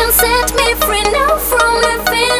can set me free now from infinity.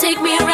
take me